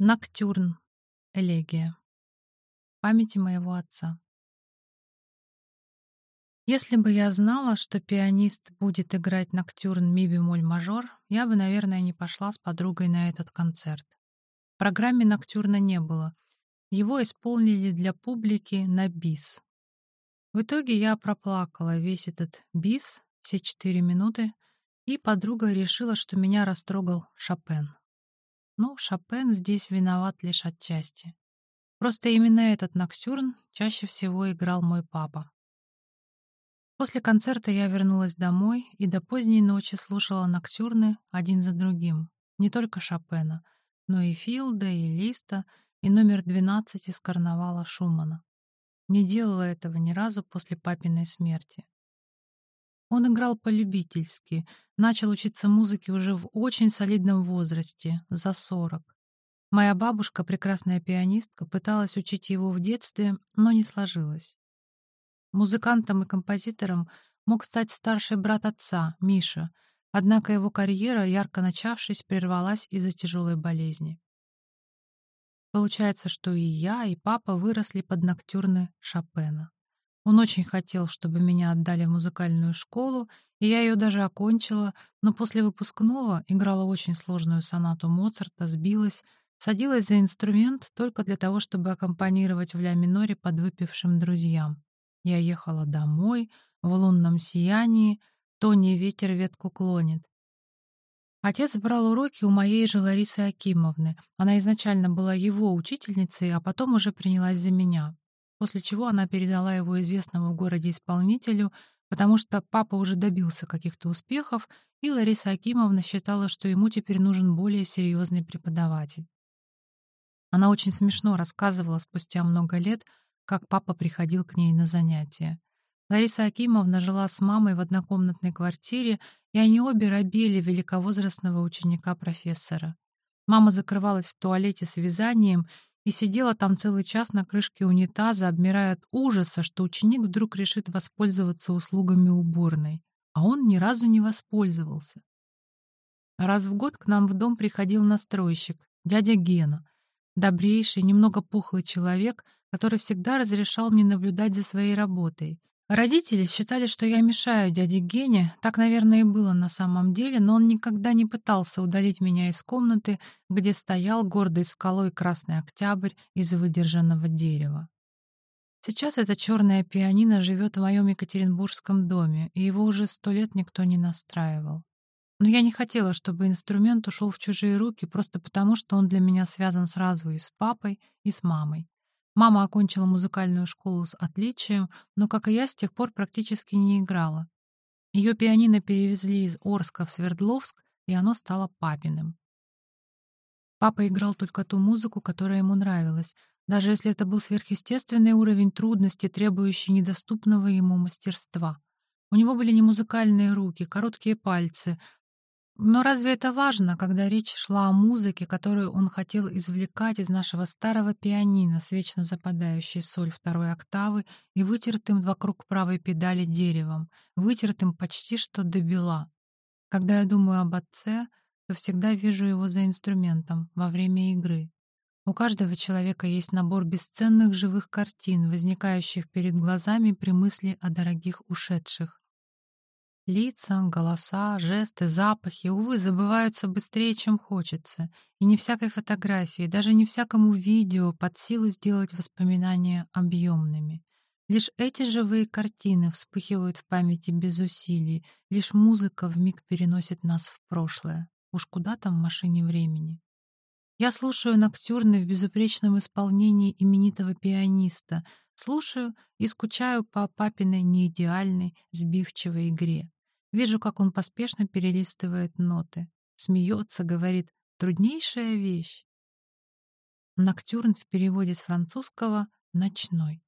Ноктюрн. Элегия. Памяти моего отца. Если бы я знала, что пианист будет играть ноктюрн ми бемоль мажор, я бы, наверное, не пошла с подругой на этот концерт. В программе ноктюрна не было. Его исполнили для публики на бис. В итоге я проплакала весь этот бис, все четыре минуты, и подруга решила, что меня растрогал Шопен. Но Шопен здесь виноват лишь отчасти. Просто именно этот ноктюрн чаще всего играл мой папа. После концерта я вернулась домой и до поздней ночи слушала ноктюрны один за другим. Не только Шопена, но и Филда, и Листа, и номер 12 из карнавала Шумана. Не делала этого ни разу после папиной смерти. Он играл по-любительски, начал учиться музыке уже в очень солидном возрасте, за 40. Моя бабушка, прекрасная пианистка, пыталась учить его в детстве, но не сложилось. Музыкантом и композитором мог стать старший брат отца, Миша, однако его карьера, ярко начавшись, прервалась из-за тяжелой болезни. Получается, что и я, и папа выросли под ноктюрны Шопена. Он очень хотел, чтобы меня отдали в музыкальную школу, и я ее даже окончила, но после выпускного играла очень сложную сонату Моцарта, сбилась, садилась за инструмент только для того, чтобы аккомпанировать в ля-миноре подвыпившим друзьям. Я ехала домой, в лунном сиянии, то не ветер ветку клонит. Отец брал уроки у моей же Ларисы Акимовны. Она изначально была его учительницей, а потом уже принялась за меня после чего она передала его известному в городе исполнителю, потому что папа уже добился каких-то успехов, и Лариса Акимовна считала, что ему теперь нужен более серьезный преподаватель. Она очень смешно рассказывала спустя много лет, как папа приходил к ней на занятия. Лариса Акимовна жила с мамой в однокомнатной квартире, и они обе робели великовозрастного ученика профессора. Мама закрывалась в туалете с вязанием и сидела там целый час на крышке унитаза, обмирая от ужаса, что ученик вдруг решит воспользоваться услугами уборной, а он ни разу не воспользовался. Раз в год к нам в дом приходил настройщик, дядя Гена, добрейший, немного пухлый человек, который всегда разрешал мне наблюдать за своей работой, Родители считали, что я мешаю дяде Гене, так, наверное, и было на самом деле, но он никогда не пытался удалить меня из комнаты, где стоял гордой скалой красный октябрь из выдержанного дерева. Сейчас эта черная пианино живет в моем екатеринбургском доме, и его уже сто лет никто не настраивал. Но я не хотела, чтобы инструмент ушел в чужие руки просто потому, что он для меня связан сразу и с папой, и с мамой. Мама окончила музыкальную школу с отличием, но, как и я, с тех пор практически не играла. Ее пианино перевезли из Орска в Свердловск, и оно стало папиным. Папа играл только ту музыку, которая ему нравилась, даже если это был сверхъестественный уровень трудности, требующий недоступного ему мастерства. У него были не музыкальные руки, короткие пальцы, но разве это важно, когда речь шла о музыке, которую он хотел извлекать из нашего старого пианино с вечно западающей соль второй октавы и вытертым вокруг правой педали деревом, вытертым почти что до бела? Когда я думаю об отце, то всегда вижу его за инструментом во время игры. У каждого человека есть набор бесценных живых картин, возникающих перед глазами при мысли о дорогих ушедших. Лица, голоса, жесты, запахи, увы, забываются быстрее, чем хочется, и не всякой фотографии, даже не всякому видео под силу сделать воспоминания объемными. Лишь эти живые картины вспыхивают в памяти без усилий, лишь музыка вмиг переносит нас в прошлое. Уж куда там в машине времени? Я слушаю ноктюрны в безупречном исполнении именитого пианиста, слушаю и скучаю по папиной неидеальной, сбивчивой игре. Вижу, как он поспешно перелистывает ноты. Смеется, говорит «труднейшая вещь». Ноктюрн в переводе с французского «ночной».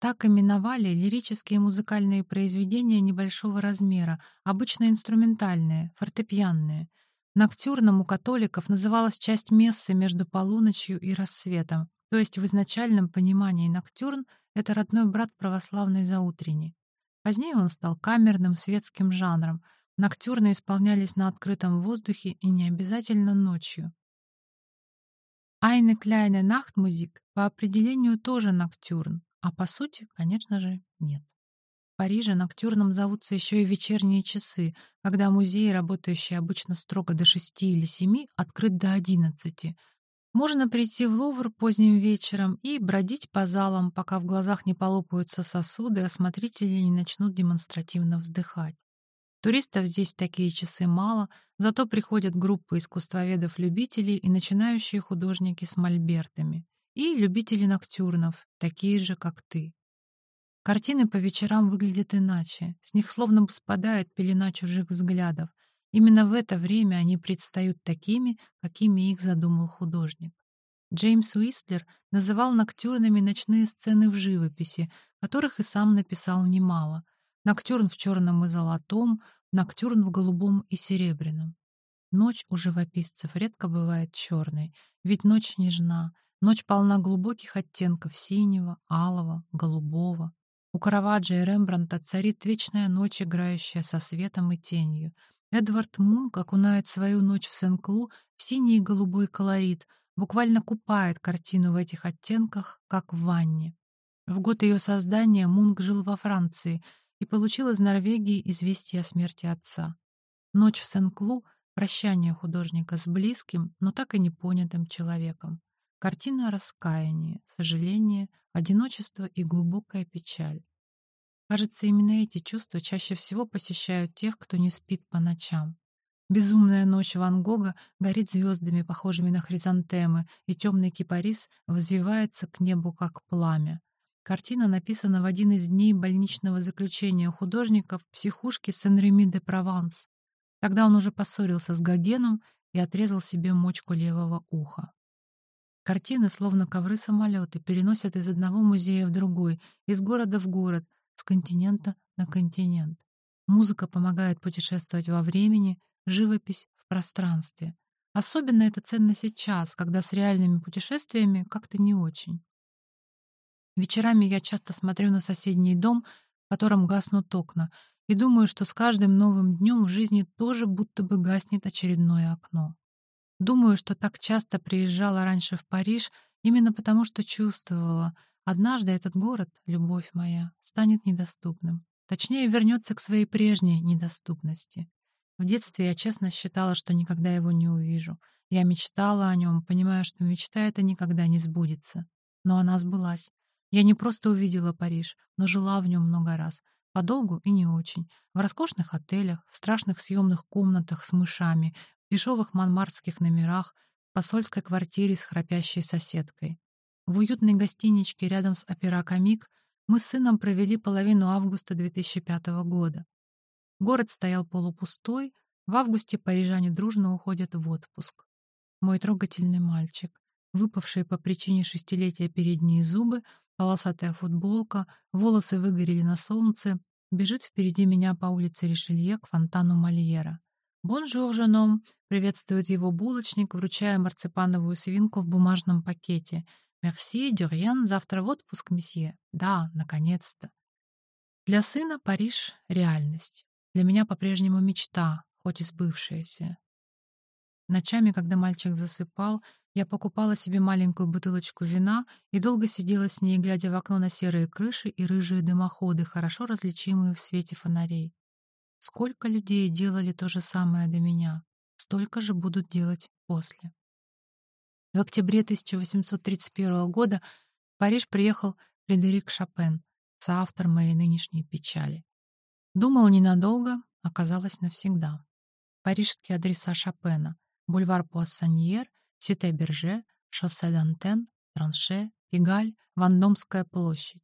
Так именовали лирические музыкальные произведения небольшого размера, обычно инструментальные, фортепианные. Ноктюрном у католиков называлась часть мессы между полуночью и рассветом, то есть в изначальном понимании ноктюрн — это родной брат православной заутренней. Позднее он стал камерным светским жанром. Ноктюрны исполнялись на открытом воздухе и не обязательно ночью. Айне Кляйне Нахтмузик по определению тоже ноктюрн, а по сути, конечно же, нет. В Париже ноктюрном зовутся еще и вечерние часы, когда музеи, работающие обычно строго до шести или семи, открыт до одиннадцати. Можно прийти в Лувр поздним вечером и бродить по залам, пока в глазах не полопаются сосуды, а смотрители не начнут демонстративно вздыхать. Туристов здесь такие часы мало, зато приходят группы искусствоведов-любителей и начинающие художники с мольбертами. И любители ноктюрнов, такие же, как ты. Картины по вечерам выглядят иначе, с них словно бы спадает пелена чужих взглядов. Именно в это время они предстают такими, какими их задумал художник. Джеймс Уистлер называл ноктюрнами ночные сцены в живописи, которых и сам написал немало — Ноктюрн в черном и золотом, ноктюрн в голубом и серебряном. Ночь у живописцев редко бывает черной, ведь ночь нежна, ночь полна глубоких оттенков синего, алого, голубого. У Караваджо и Рембрандта царит вечная ночь, играющая со светом и тенью. Эдвард Мунк окунает свою ночь в Сен-Клу в синий и голубой колорит, буквально купает картину в этих оттенках, как в ванне. В год ее создания Мунк жил во Франции — и получил из Норвегии известие о смерти отца. Ночь в Сен-Клу — прощание художника с близким, но так и не понятым человеком. Картина раскаяния, сожаления, одиночество и глубокая печаль. Кажется, именно эти чувства чаще всего посещают тех, кто не спит по ночам. Безумная ночь Ван Гога горит звездами, похожими на хризантемы, и темный кипарис взвивается к небу, как пламя. Картина написана в один из дней больничного заключения художника в психушке Сен-Реми-де-Прованс. Тогда он уже поссорился с Гогеном и отрезал себе мочку левого уха. Картины, словно ковры-самолеты, переносят из одного музея в другой, из города в город, с континента на континент. Музыка помогает путешествовать во времени, живопись — в пространстве. Особенно это ценно сейчас, когда с реальными путешествиями как-то не очень. Вечерами я часто смотрю на соседний дом, в котором гаснут окна, и думаю, что с каждым новым днем в жизни тоже будто бы гаснет очередное окно. Думаю, что так часто приезжала раньше в Париж именно потому, что чувствовала, однажды этот город, любовь моя, станет недоступным. Точнее, вернется к своей прежней недоступности. В детстве я честно считала, что никогда его не увижу. Я мечтала о нем, понимая, что мечта эта никогда не сбудется. Но она сбылась. Я не просто увидела Париж, но жила в нем много раз. Подолгу и не очень. В роскошных отелях, в страшных съемных комнатах с мышами, в дешевых манмартских номерах, в посольской квартире с храпящей соседкой. В уютной гостиничке рядом с опера «Комик» мы с сыном провели половину августа 2005 года. Город стоял полупустой, в августе парижане дружно уходят в отпуск. Мой трогательный мальчик, выпавшие по причине шестилетия передние зубы, Полосатая футболка, волосы выгорели на солнце, бежит впереди меня по улице Ришелье к фонтану Мольера. «Bonjour, jeune homme!» — приветствует его булочник, вручая марципановую свинку в бумажном пакете. «Merci, de rien, завтра в отпуск, месье». «Да, наконец-то». Для сына Париж — реальность. Для меня по-прежнему мечта, хоть и сбывшаяся. Ночами, когда мальчик засыпал, я покупала себе маленькую бутылочку вина и долго сидела с ней, глядя в окно на серые крыши и рыжие дымоходы, хорошо различимые в свете фонарей. Сколько людей делали то же самое до меня, столько же будут делать после. В октябре 1831 года в Париж приехал Фредерик Шопен, соавтор моей нынешней печали. Думал ненадолго, оказалось навсегда. Парижские адреса Шопена. Бульвар Пуассаньер — Сите-Берже, шоссе Д'Антен, Транше, Пигаль, Вандомская площадь.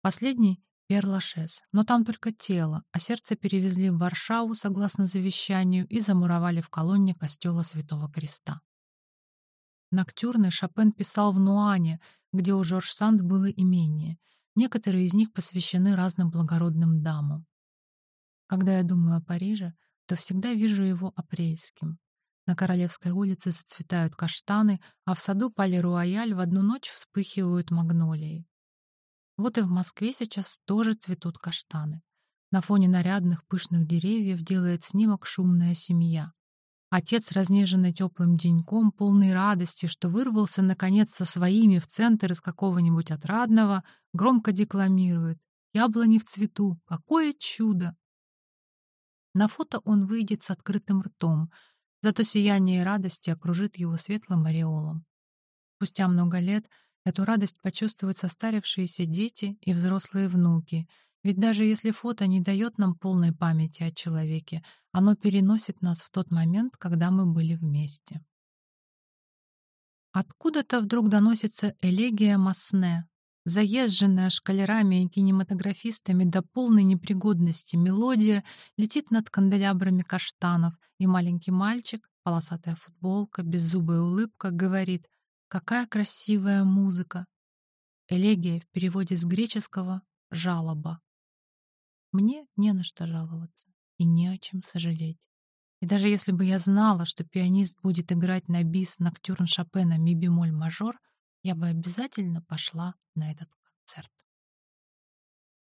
Последний — Перлашес, но там только тело, а сердце перевезли в Варшаву согласно завещанию и замуровали в колонне костела Святого Креста. Ноктюрны Шопен писал в Нуане, где у Жорж Санд было имение. Некоторые из них посвящены разным благородным дамам. Когда я думаю о Париже, то всегда вижу его апрельским. На Королевской улице зацветают каштаны, а в саду Пале-Руаяль в одну ночь вспыхивают магнолии. Вот и в Москве сейчас тоже цветут каштаны. На фоне нарядных пышных деревьев делает снимок шумная семья. Отец, разнеженный теплым деньком, полный радости, что вырвался, наконец, со своими в центр из какого-нибудь отрадного, громко декламирует. «Яблони в цвету! Какое чудо!» На фото он выйдет с открытым ртом, зато сияние радости окружит его светлым ореолом. Спустя много лет эту радость почувствуют состарившиеся дети и взрослые внуки, ведь даже если фото не дает нам полной памяти о человеке, оно переносит нас в тот момент, когда мы были вместе. Откуда-то вдруг доносится элегия Масне, Заезженная шкалерами и кинематографистами до полной непригодности мелодия летит над канделябрами каштанов, и маленький мальчик, полосатая футболка, беззубая улыбка, говорит «Какая красивая музыка!» Элегия в переводе с греческого «жалоба». Мне не на что жаловаться и не о чем сожалеть. И даже если бы я знала, что пианист будет играть на бис ноктюрн Шопена ми бемоль мажор, я бы обязательно пошла на этот